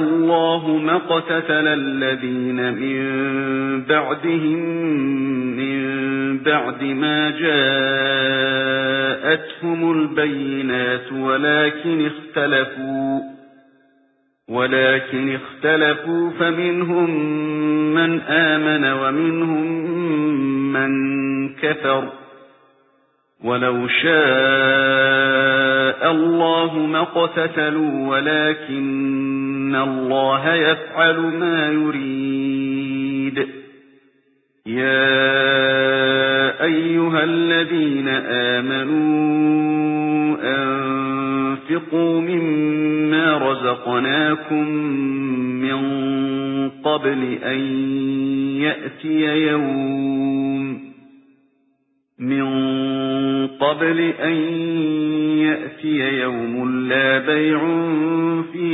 اللَّهُ ما اقتتل الَّذِينَ مِن بَعْدِهِم مِّن بَعْدِ مَا جَاءَتْهُمُ الْبَيِّنَاتُ وَلَكِنِ اخْتَلَفُوا وَلَكِنِ اخْتَلَفُوا فَمِنْهُم مَّنْ آمَنَ وَمِنْهُم مَّن كَفَرَ. وَلَوْ شَاءَ اللَّهُ ما وَلَكِنَّ اللَّهَ يَفْعَلُ مَا يُرِيدُ. يَا أَيُّهَا الَّذِينَ آمَنُوا أَنفِقُوا مِمَّا رَزَقْنَاكُم مِّن قَبْلِ أَن يَأْتِيَ يَوْمٌ مِّن قَبْلِ أَن يَأْتِيَ يَوْمٌ لَّا بَيْعٌ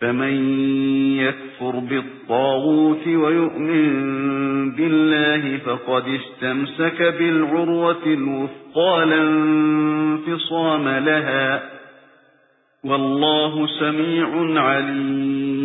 فَمَن يَكْفُرْ بِالطَّاغُوتِ وَيُؤْمِن بِاللَّهِ فَقَدِ اسْتَمْسَكَ بِالْعُرْوَةِ الْوُثْقَى لَا انفِصَامَ لَهَا. وَاللَّهُ سَمِيعٌ عَلِيمٌ.